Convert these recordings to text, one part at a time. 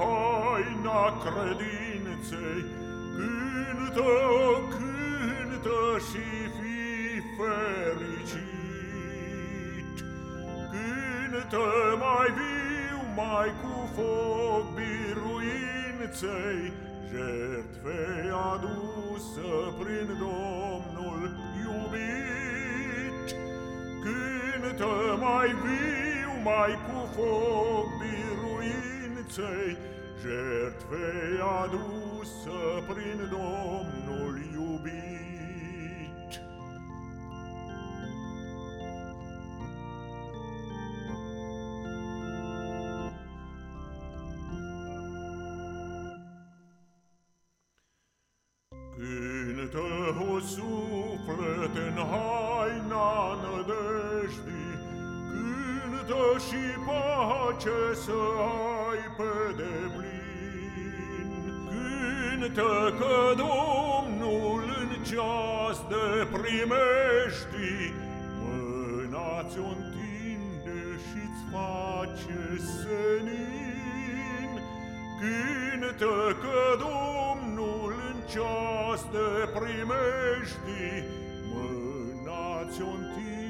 haina credinței, Cântă, cântă și fi fericit. Cântă mai viu, mai cu foc biruinței, Jertfei adusă prin Domnul iubit. Cântă mai viu, mai cu foc biruinței, jertfei adusă prin Domnul iubit. Cântă o suflet în haina nădejdii, Cântă și pace să ai pe deplin. Cântă că Domnul în ceas de primești, Mâna ți-o întinde și-ți face senin. Cântă că Domnul în ceas de primești, Mâna ți-o întinde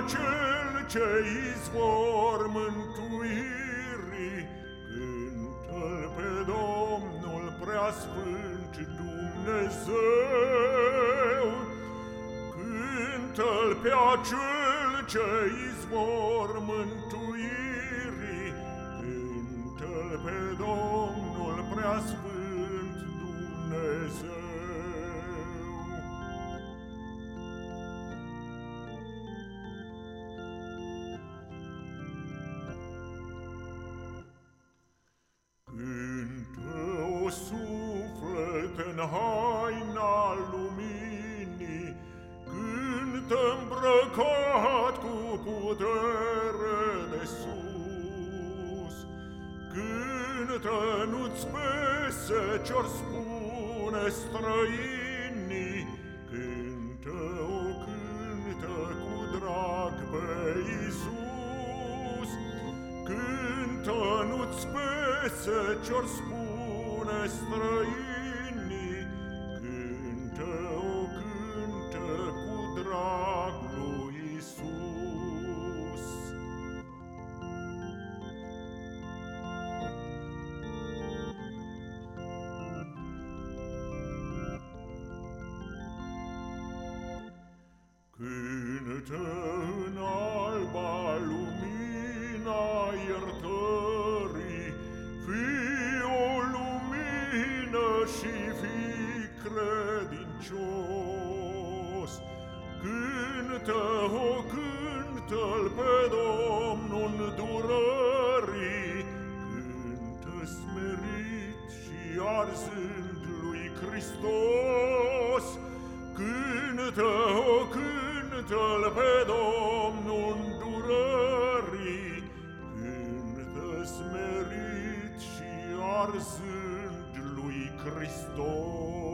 pe acel ce izvor mântuirii, Cântă-l pe Domnul preasfânt Dumnezeu. Cântă-l pe acel ce izvor mântuirii, haina luminii, Cântă îmbrăcat cu putere de sus. Cântă, nu-ți pese ce-or spune străinii, Cântă, o cântă cu drag pe Iisus. Cântă, nu-ți pese ce-or spune străinii, Cântă în alba lumina iertării, Fii o lumină și fii credincios. Cântă, o cântă-l pe Domnul durării, Cântă smerit și arzând lui Hristos. Cântă, cântel pe Domnul durării, cântă smerit și arzând lui Hristos.